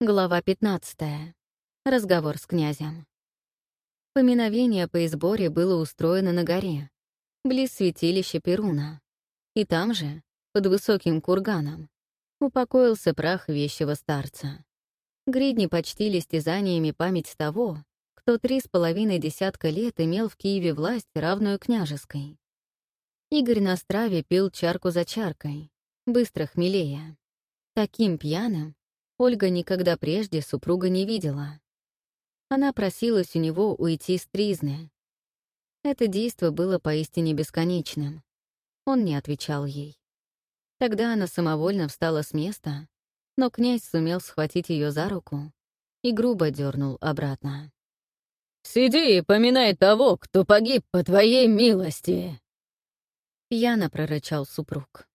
Глава 15. Разговор с князем. Поминовение по изборе было устроено на горе, близ святилища Перуна. И там же, под высоким курганом, упокоился прах вещего старца. Гридни почтили стязаниями память того, кто три с половиной десятка лет имел в Киеве власть, равную княжеской. Игорь на страве пил чарку за чаркой, быстро хмелея. Таким пьяным, Ольга никогда прежде супруга не видела. Она просилась у него уйти с тризны. Это действо было поистине бесконечным. Он не отвечал ей. Тогда она самовольно встала с места, но князь сумел схватить ее за руку и грубо дернул обратно. «Сиди и поминай того, кто погиб по твоей милости!» Пьяно прорычал супруг.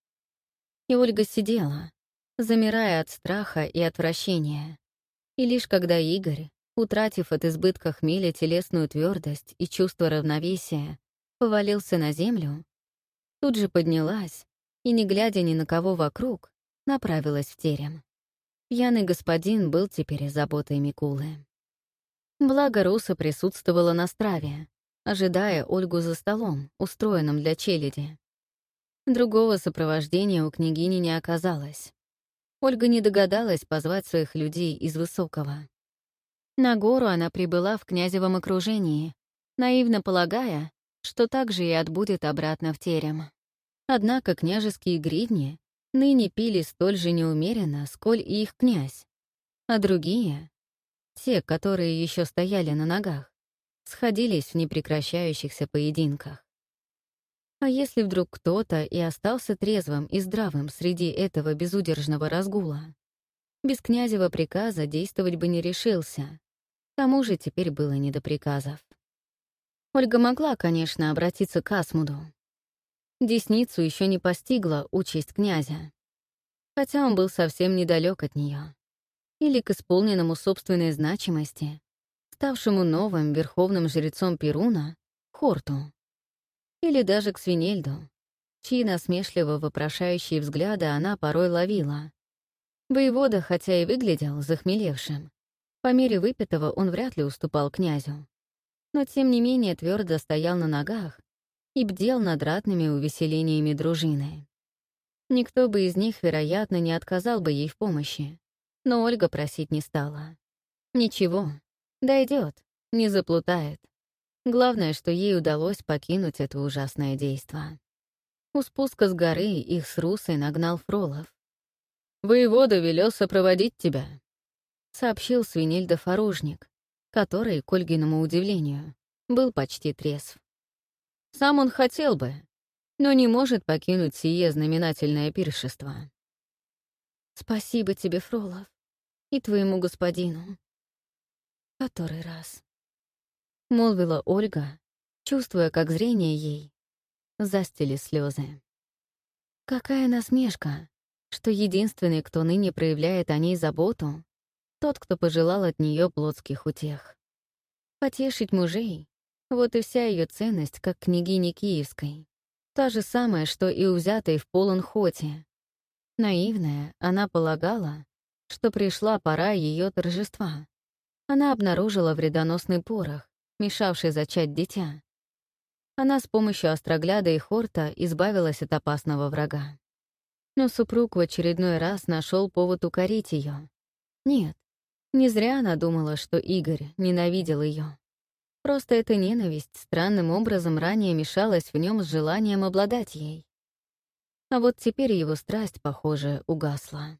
И Ольга сидела, замирая от страха и отвращения. И лишь когда Игорь, утратив от избытка хмеля телесную твердость и чувство равновесия, повалился на землю, тут же поднялась и, не глядя ни на кого вокруг, направилась в терем. Пьяный господин был теперь заботой Микулы. Благо Руса присутствовала на страве, ожидая Ольгу за столом, устроенным для челяди. Другого сопровождения у княгини не оказалось. Ольга не догадалась позвать своих людей из Высокого. На гору она прибыла в князевом окружении, наивно полагая, что так же и отбудет обратно в терем. Однако княжеские гридни ныне пили столь же неумеренно, сколь и их князь, а другие, те, которые еще стояли на ногах, сходились в непрекращающихся поединках. А если вдруг кто-то и остался трезвым и здравым среди этого безудержного разгула? Без князева приказа действовать бы не решился. К тому же теперь было не до приказов. Ольга могла, конечно, обратиться к Асмуду. Десницу еще не постигла участь князя. Хотя он был совсем недалек от нее. Или к исполненному собственной значимости, ставшему новым верховным жрецом Перуна, Хорту. Или даже к Свинельду, чьи насмешливо вопрошающие взгляды она порой ловила. Воевода, хотя и выглядел захмелевшим, по мере выпитого он вряд ли уступал князю. Но тем не менее твердо стоял на ногах и бдел над ратными увеселениями дружины. Никто бы из них, вероятно, не отказал бы ей в помощи, но Ольга просить не стала. Ничего, дойдет, не заплутает. Главное, что ей удалось покинуть это ужасное действо. У спуска с горы их с Русой нагнал Фролов. «Воевода велел сопроводить тебя», — сообщил Свинельдов оружник, который, к Ольгиному удивлению, был почти трезв. Сам он хотел бы, но не может покинуть сие знаменательное пиршество. «Спасибо тебе, Фролов, и твоему господину. Который раз?» — молвила Ольга, чувствуя, как зрение ей застили слезы. Какая насмешка, что единственный, кто ныне проявляет о ней заботу, тот, кто пожелал от нее плотских утех. Потешить мужей — вот и вся ее ценность, как княгини Киевской. Та же самая, что и у взятой в полон хоте. Наивная, она полагала, что пришла пора ее торжества. Она обнаружила вредоносный порох, мешавший зачать дитя. Она с помощью острогляда и хорта избавилась от опасного врага. Но супруг в очередной раз нашел повод укорить ее. Нет, не зря она думала, что Игорь ненавидел ее. Просто эта ненависть странным образом ранее мешалась в нем с желанием обладать ей. А вот теперь его страсть, похоже, угасла.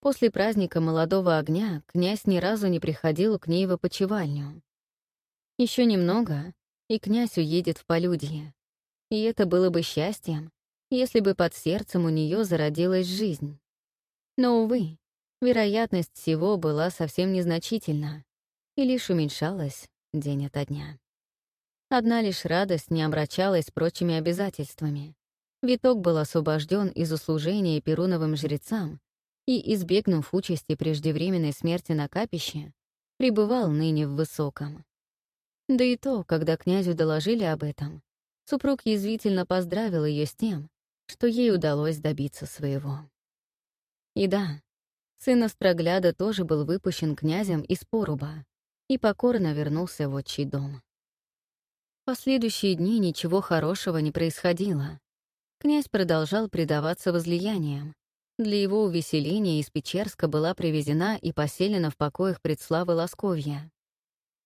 После праздника молодого огня князь ни разу не приходил к ней в опочивальню. Еще немного, и князь уедет в полюдье. И это было бы счастьем, если бы под сердцем у нее зародилась жизнь. Но, увы, вероятность всего была совсем незначительна и лишь уменьшалась день ото дня. Одна лишь радость не омрачалась прочими обязательствами. Виток был освобожден из услужения перуновым жрецам и, избегнув участи преждевременной смерти на капище, пребывал ныне в высоком. Да и то, когда князю доложили об этом, супруг язвительно поздравил ее с тем, что ей удалось добиться своего. И да, Сын Острогляда тоже был выпущен князем из поруба и покорно вернулся в отчий дом. В последующие дни ничего хорошего не происходило. Князь продолжал предаваться возлияниям. Для его увеселения из Печерска была привезена и поселена в покоях предславы Лосковья.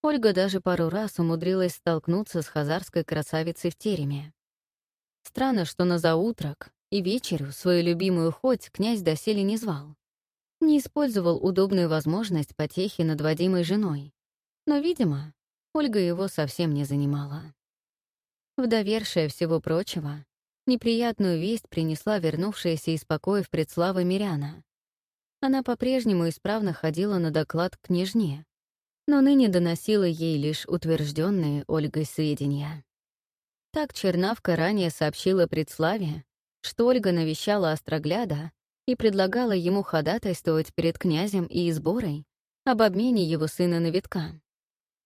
Ольга даже пару раз умудрилась столкнуться с хазарской красавицей в тереме. Странно, что на заутрак и вечерю свою любимую хоть князь доселе не звал. Не использовал удобную возможность потехи над водимой женой. Но, видимо, Ольга его совсем не занимала. В довершие всего прочего, Неприятную весть принесла вернувшаяся из покоев предслава Миряна. Она по-прежнему исправно ходила на доклад к княжне, но ныне доносила ей лишь утвержденные Ольгой сведения. Так Чернавка ранее сообщила предславе, что Ольга навещала Острогляда и предлагала ему ходатайствовать перед князем и изборой об обмене его сына на витка.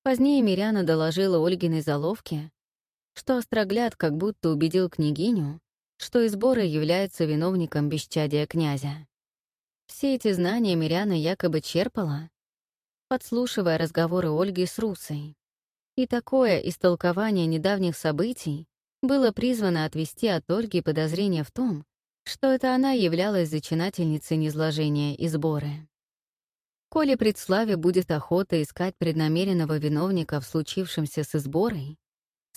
Позднее Миряна доложила Ольгиной заловке, что Острогляд как будто убедил княгиню, что Избора является виновником бесчадия князя. Все эти знания Миряна якобы черпала, подслушивая разговоры Ольги с Русой. И такое истолкование недавних событий было призвано отвести от Ольги подозрение в том, что это она являлась зачинательницей низложения и сборы. Коли предславе будет охота искать преднамеренного виновника в случившемся с изборой,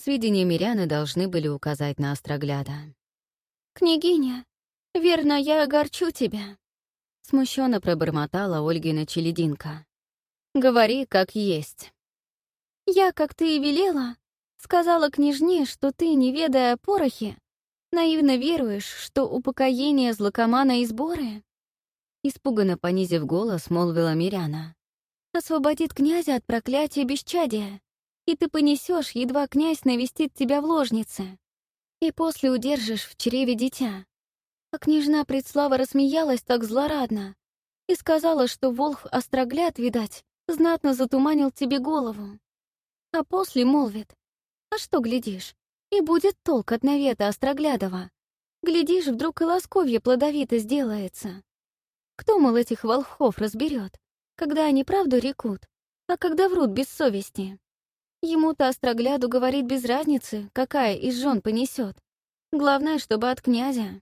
Сведения миряны должны были указать на Острогляда. «Княгиня, верно, я огорчу тебя», — смущенно пробормотала Ольгина челединка. «Говори, как есть». «Я, как ты и велела, сказала княжне, что ты, не ведая о порохе, наивно веруешь, что упокоение злокомана и сборы...» Испуганно понизив голос, молвила Миряна. «Освободит князя от проклятия бесчадия и ты понесешь, едва князь навестит тебя в ложнице, и после удержишь в чреве дитя. А княжна Предслава рассмеялась так злорадно и сказала, что волх Острогляд, видать, знатно затуманил тебе голову. А после молвит, а что глядишь, и будет толк от навета Остроглядова. Глядишь, вдруг и ласковье плодовито сделается. Кто, мол, этих волхов разберет, когда они правду рекут, а когда врут без совести? Ему-то острогляду говорит без разницы, какая из жен понесет. Главное, чтобы от князя.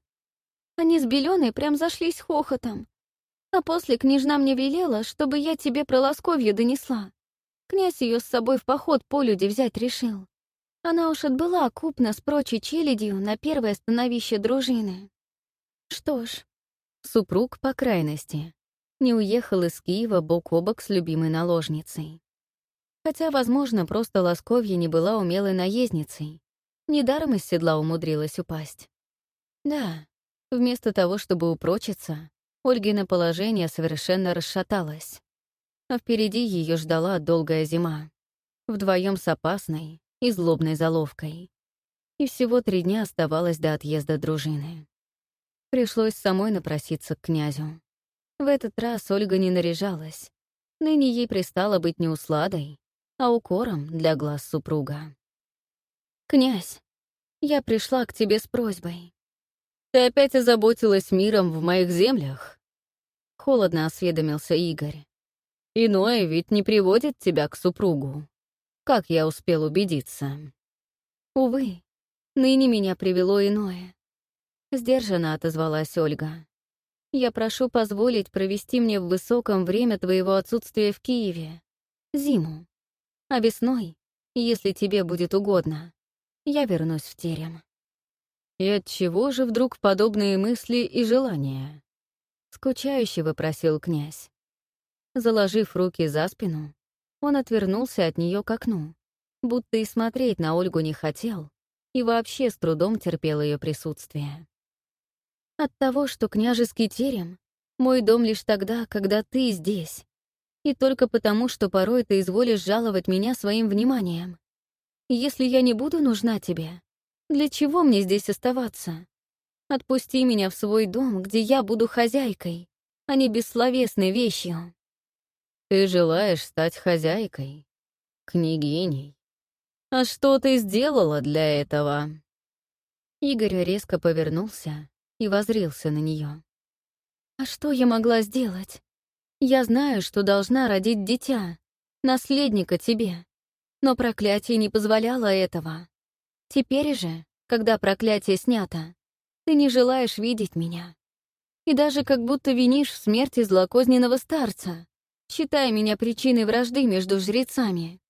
Они с Беленой прям зашлись хохотом. А после княжна мне велела, чтобы я тебе про Лосковью донесла. Князь ее с собой в поход по люди взять решил. Она уж отбыла купно с прочей челядью на первое становище дружины. Что ж, супруг по крайности не уехал из Киева бок о бок с любимой наложницей. Хотя, возможно, просто Лосковья не была умелой наездницей. Недаром из седла умудрилась упасть. Да, вместо того, чтобы упрочиться, Ольгина положение совершенно расшаталось. А впереди ее ждала долгая зима. Вдвоем с опасной и злобной заловкой. И всего три дня оставалось до отъезда дружины. Пришлось самой напроситься к князю. В этот раз Ольга не наряжалась. Ныне ей пристало быть не усладой, а укором для глаз супруга. «Князь, я пришла к тебе с просьбой. Ты опять озаботилась миром в моих землях?» Холодно осведомился Игорь. «Иное ведь не приводит тебя к супругу. Как я успел убедиться?» «Увы, ныне меня привело иное», — сдержанно отозвалась Ольга. «Я прошу позволить провести мне в высоком время твоего отсутствия в Киеве. Зиму. А весной, если тебе будет угодно, я вернусь в терем. И от чего же вдруг подобные мысли и желания? Скучающе вопросил князь. Заложив руки за спину, он отвернулся от нее к окну, будто и смотреть на Ольгу не хотел, и вообще с трудом терпел ее присутствие. От того, что княжеский терем — мой дом лишь тогда, когда ты здесь, и только потому, что порой ты изволишь жаловать меня своим вниманием. Если я не буду нужна тебе, для чего мне здесь оставаться? Отпусти меня в свой дом, где я буду хозяйкой, а не бессловесной вещью. Ты желаешь стать хозяйкой, княгиней. А что ты сделала для этого? Игорь резко повернулся и возрился на нее. А что я могла сделать? Я знаю, что должна родить дитя, наследника тебе, но проклятие не позволяло этого. Теперь же, когда проклятие снято, ты не желаешь видеть меня. И даже как будто винишь в смерти злокозненного старца, считая меня причиной вражды между жрецами.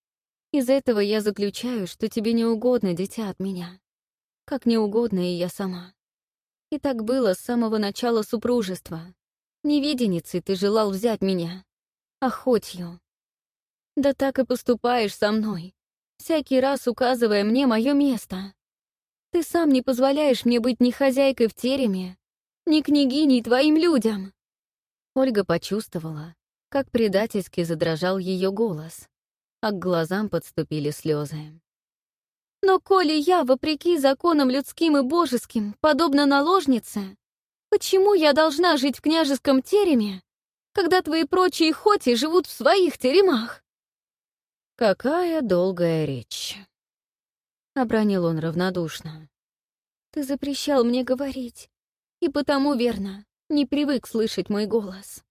Из этого я заключаю, что тебе не угодно дитя от меня. Как не угодно и я сама. И так было с самого начала супружества. Невиденицей ты желал взять меня. Охотью. Да так и поступаешь со мной, всякий раз указывая мне мое место. Ты сам не позволяешь мне быть ни хозяйкой в тереме, ни княгиней твоим людям. Ольга почувствовала, как предательски задрожал ее голос, а к глазам подступили слезы. Но коли я, вопреки законам людским и божеским, подобно наложнице, почему я должна жить в княжеском тереме, когда твои прочие хоти живут в своих теремах? Какая долгая речь. Обронил он равнодушно. Ты запрещал мне говорить, и потому, верно, не привык слышать мой голос.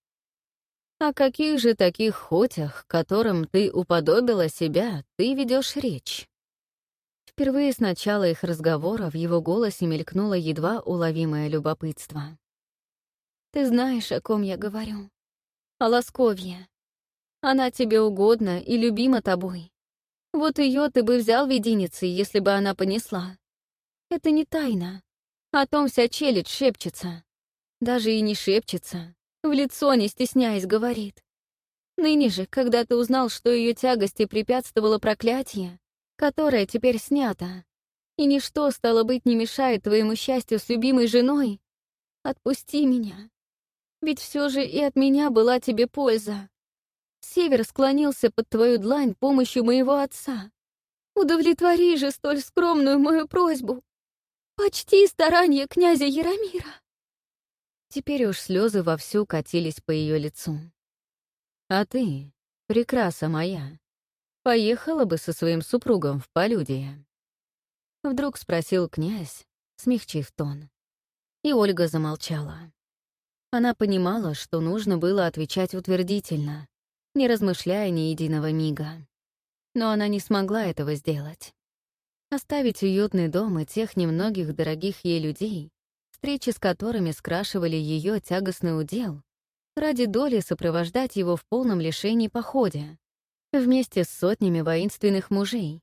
О каких же таких хотях, которым ты уподобила себя, ты ведешь речь? Впервые с начала их разговора в его голосе мелькнуло едва уловимое любопытство. «Ты знаешь, о ком я говорю. О Ласковье. Она тебе угодна и любима тобой. Вот ее ты бы взял вединицей, если бы она понесла. Это не тайна. О том вся челядь шепчется. Даже и не шепчется. В лицо, не стесняясь, говорит. Ныне же, когда ты узнал, что ее тягости препятствовало проклятие, которая теперь снята, и ничто, стало быть, не мешает твоему счастью с любимой женой, отпусти меня. Ведь все же и от меня была тебе польза. Север склонился под твою длань помощью моего отца. Удовлетвори же столь скромную мою просьбу. Почти старание князя Яромира. Теперь уж слезы вовсю катились по ее лицу. А ты, прекраса моя, поехала бы со своим супругом в полюдие?» Вдруг спросил князь, смягчив тон. И Ольга замолчала. Она понимала, что нужно было отвечать утвердительно, не размышляя ни единого мига. Но она не смогла этого сделать. Оставить уютный дом и тех немногих дорогих ей людей, встречи с которыми скрашивали ее тягостный удел, ради доли сопровождать его в полном лишении походе, вместе с сотнями воинственных мужей,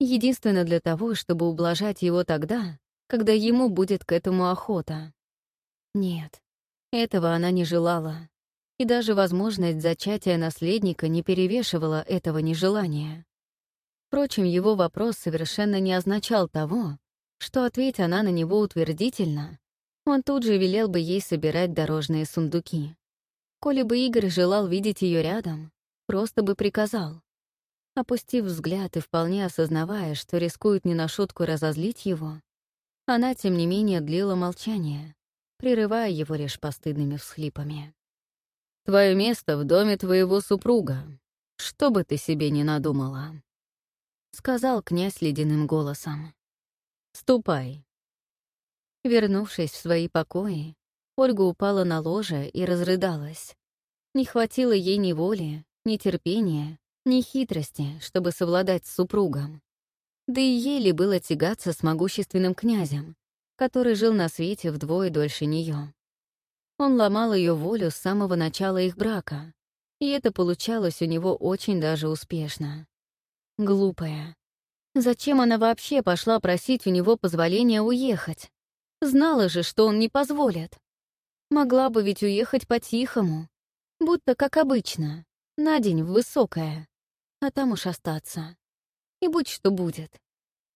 единственно для того, чтобы ублажать его тогда, когда ему будет к этому охота. Нет, этого она не желала, и даже возможность зачатия наследника не перевешивала этого нежелания. Впрочем, его вопрос совершенно не означал того, что, ответь она на него утвердительно, он тут же велел бы ей собирать дорожные сундуки. Коли бы Игорь желал видеть ее рядом, просто бы приказал. Опустив взгляд и вполне осознавая, что рискует не на шутку разозлить его, она, тем не менее, длила молчание, прерывая его лишь постыдными всхлипами. «Твое место в доме твоего супруга, что бы ты себе не надумала», — сказал князь ледяным голосом. «Ступай». Вернувшись в свои покои, Ольга упала на ложе и разрыдалась. Не хватило ей ни воли, ни терпения, ни хитрости, чтобы совладать с супругом. Да и еле было тягаться с могущественным князем, который жил на свете вдвое дольше нее. Он ломал ее волю с самого начала их брака, и это получалось у него очень даже успешно. Глупая. Зачем она вообще пошла просить у него позволения уехать? Знала же, что он не позволит. Могла бы ведь уехать по-тихому, будто как обычно, на день в высокое, а там уж остаться. И будь что будет.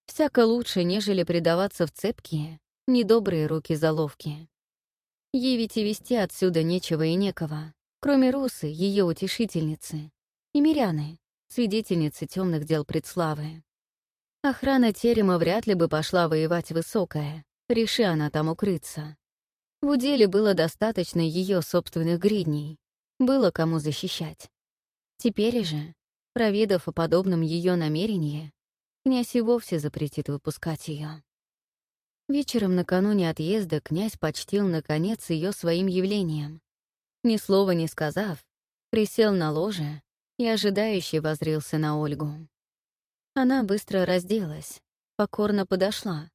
Всяко лучше, нежели предаваться в цепкие, недобрые руки-заловки. Ей ведь и вести отсюда нечего и некого, кроме Русы, ее утешительницы, и Миряны, свидетельницы темных дел предславы. Охрана терема вряд ли бы пошла воевать высокая, реши она там укрыться. В уделе было достаточно ее собственных гридней, было кому защищать. Теперь же, проведав о подобном ее намерении, князь и вовсе запретит выпускать ее. Вечером накануне отъезда князь почтил, наконец, ее своим явлением. Ни слова не сказав, Присел на ложе и ожидающе возрился на Ольгу. Она быстро разделась, покорно подошла,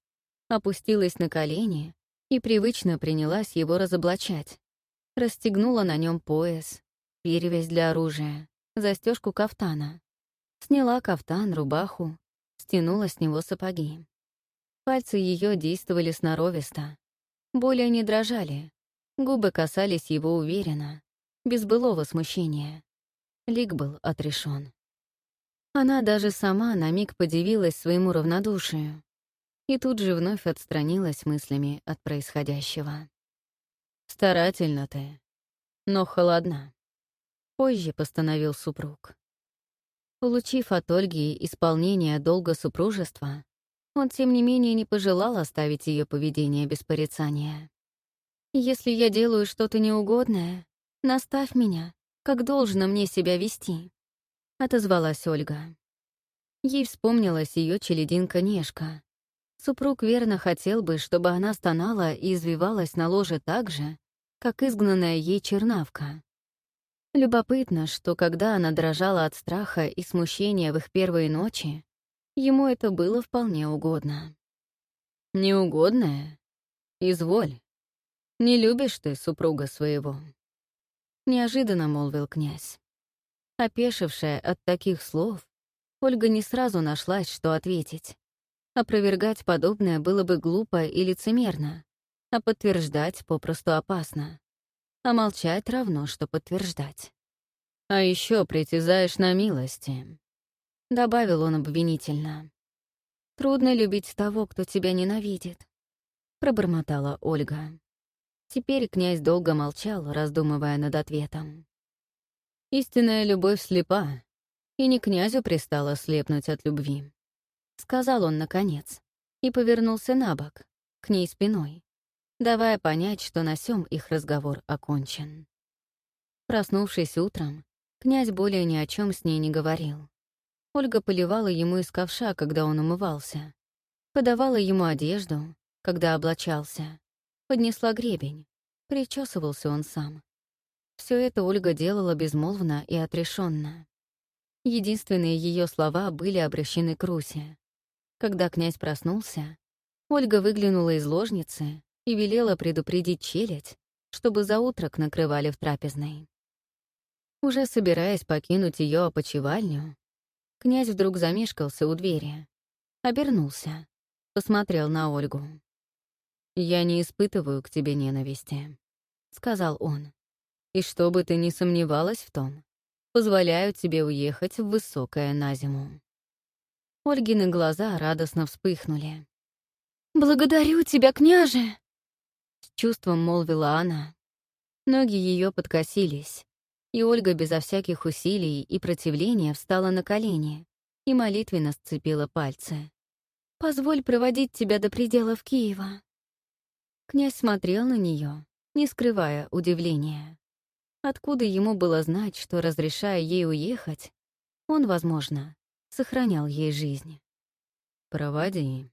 опустилась на колени и привычно принялась его разоблачать. Расстегнула на нем пояс, перевязь для оружия, застежку кафтана. Сняла кафтан, рубаху, стянула с него сапоги. Пальцы ее действовали сноровисто. Более не дрожали. Губы касались его уверенно, без былого смущения. Лик был отрешен. Она даже сама на миг подивилась своему равнодушию и тут же вновь отстранилась мыслями от происходящего. «Старательно ты, но холодна», — позже постановил супруг. Получив от Ольги исполнение долга супружества, он, тем не менее, не пожелал оставить ее поведение без порицания. «Если я делаю что-то неугодное, наставь меня, как должно мне себя вести», — отозвалась Ольга. Ей вспомнилась ее челединка Нешка. Супруг верно хотел бы, чтобы она стонала и извивалась на ложе так же, как изгнанная ей чернавка. Любопытно, что когда она дрожала от страха и смущения в их первые ночи, ему это было вполне угодно. «Неугодное? Изволь. Не любишь ты супруга своего?» Неожиданно молвил князь. Опешившая от таких слов, Ольга не сразу нашлась, что ответить. Опровергать подобное было бы глупо и лицемерно, а подтверждать попросту опасно. А молчать равно, что подтверждать. «А еще притязаешь на милости», — добавил он обвинительно. «Трудно любить того, кто тебя ненавидит», — пробормотала Ольга. Теперь князь долго молчал, раздумывая над ответом. «Истинная любовь слепа, и не князю пристало слепнуть от любви», — сказал он наконец, и повернулся на бок, к ней спиной, давая понять, что на сём их разговор окончен. Проснувшись утром, князь более ни о чем с ней не говорил. Ольга поливала ему из ковша, когда он умывался, подавала ему одежду, когда облачался, поднесла гребень, причесывался он сам. Все это Ольга делала безмолвно и отрешенно. Единственные ее слова были обращены к Русе. Когда князь проснулся, Ольга выглянула из ложницы и велела предупредить челядь, чтобы за утрок накрывали в трапезной. Уже собираясь покинуть ее опочивальню, князь вдруг замешкался у двери, обернулся, посмотрел на Ольгу. «Я не испытываю к тебе ненависти», — сказал он. «И чтобы ты не сомневалась в том, позволяю тебе уехать в высокое на зиму». Ольгины глаза радостно вспыхнули. «Благодарю тебя, княже!» С чувством молвила она. Ноги ее подкосились, и Ольга безо всяких усилий и противления встала на колени и молитвенно сцепила пальцы. «Позволь проводить тебя до пределов Киева». Князь смотрел на нее, не скрывая удивления. Откуда ему было знать, что, разрешая ей уехать, он, возможно, сохранял ей жизнь? «Проводи»,